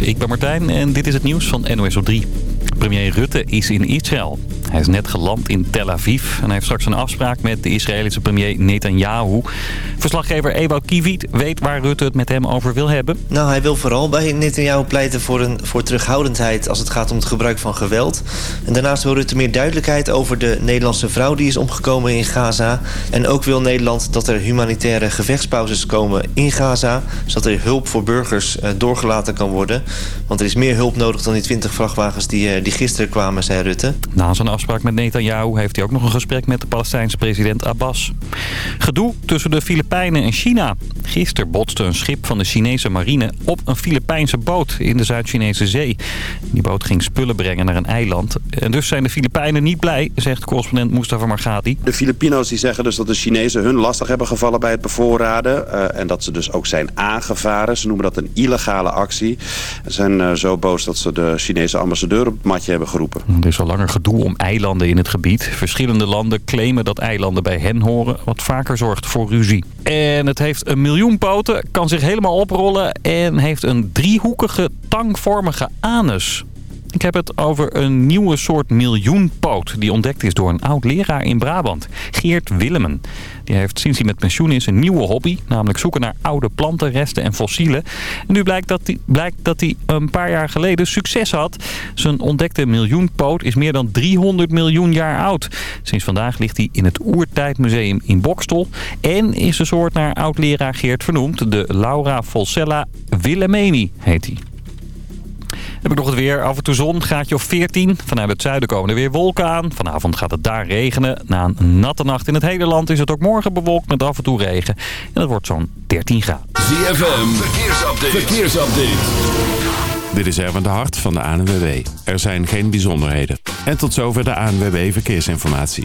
Ik ben Martijn en dit is het nieuws van NOS op 3. Premier Rutte is in Israël. Hij is net geland in Tel Aviv en hij heeft straks een afspraak met de Israëlische premier Netanyahu. Verslaggever Ewout Kiviet weet waar Rutte het met hem over wil hebben. Nou, hij wil vooral bij Netanyahu pleiten voor, een, voor terughoudendheid als het gaat om het gebruik van geweld. En daarnaast wil Rutte meer duidelijkheid over de Nederlandse vrouw die is omgekomen in Gaza. En ook wil Nederland dat er humanitaire gevechtspauzes komen in Gaza, zodat er hulp voor burgers uh, doorgelaten kan worden. Want er is meer hulp nodig dan die 20 vrachtwagens die, uh, die gisteren kwamen, zei Rutte. Na zijn afspraak met Netanyahu heeft hij ook nog een gesprek met de Palestijnse president Abbas. Gedoe tussen de Filipijnen en China. Gisteren botste een schip van de Chinese marine op een Filipijnse boot in de Zuid-Chinese zee. Die boot ging spullen brengen naar een eiland. En dus zijn de Filipijnen niet blij, zegt correspondent Mustafa Margati. De Filipino's die zeggen dus dat de Chinezen hun lastig hebben gevallen bij het bevoorraden. Uh, en dat ze dus ook zijn aangevaren. Ze noemen dat een illegale actie. Ze zijn uh, zo boos dat ze de Chinese ambassadeur op het matje hebben geroepen. Er is al langer gedoe om eilanden in het gebied. Verschillende landen claimen dat eilanden bij hen horen, wat vaker zorgt voor ruzie. En het heeft een miljoen poten, kan zich helemaal oprollen en heeft een driehoekige tangvormige anus. Ik heb het over een nieuwe soort miljoenpoot die ontdekt is door een oud-leraar in Brabant, Geert Willemen. Die heeft sinds hij met pensioen is een nieuwe hobby, namelijk zoeken naar oude plantenresten en fossielen. En nu blijkt dat hij, blijkt dat een paar jaar geleden succes had. Zijn ontdekte miljoenpoot is meer dan 300 miljoen jaar oud. Sinds vandaag ligt hij in het Oertijdmuseum in Bokstel en is de soort naar oud-leraar Geert vernoemd. De Laura Volsella Willemeni heet hij. Dan heb ik nog het weer. Af en toe zon, gaatje of 14. Vanuit het zuiden komen er weer wolken aan. Vanavond gaat het daar regenen. Na een natte nacht in het hele land is het ook morgen bewolkt met af en toe regen. En dat wordt zo'n 13 graden. ZFM, verkeersupdate. verkeersupdate. Dit is Erwin de Hart van de ANWB. Er zijn geen bijzonderheden. En tot zover de ANWB Verkeersinformatie.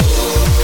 You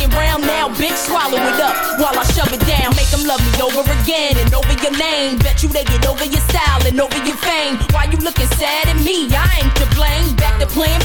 second round, now bitch swallow it up while I shove it down. Make them love me over again and over your name. Bet you they get over your style and over your fame. Why you looking sad at me? I ain't to blame. Back to plan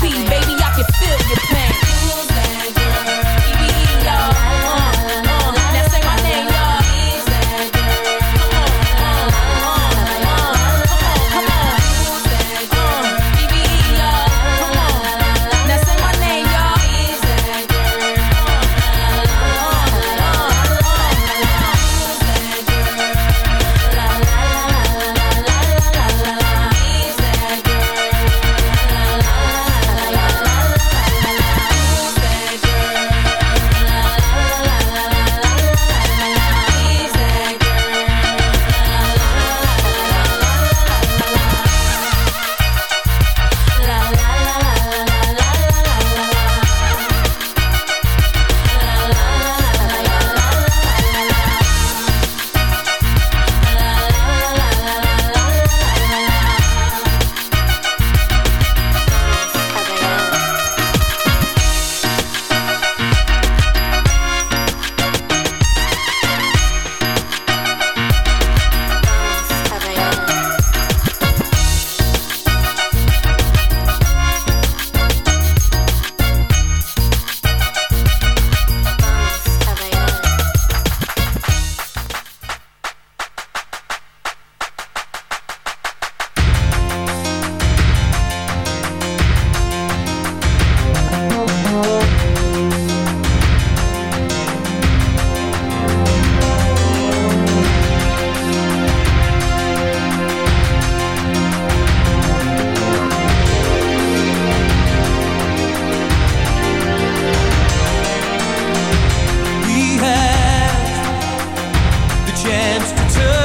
chance to turn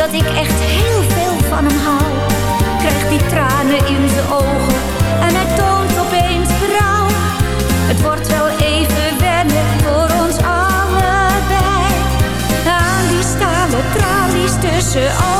dat ik echt heel veel van hem hou. Krijgt die tranen in de ogen en hij toont opeens berouw. Het wordt wel even wennen voor ons allebei. Aan die stalen tralies tussen ogen.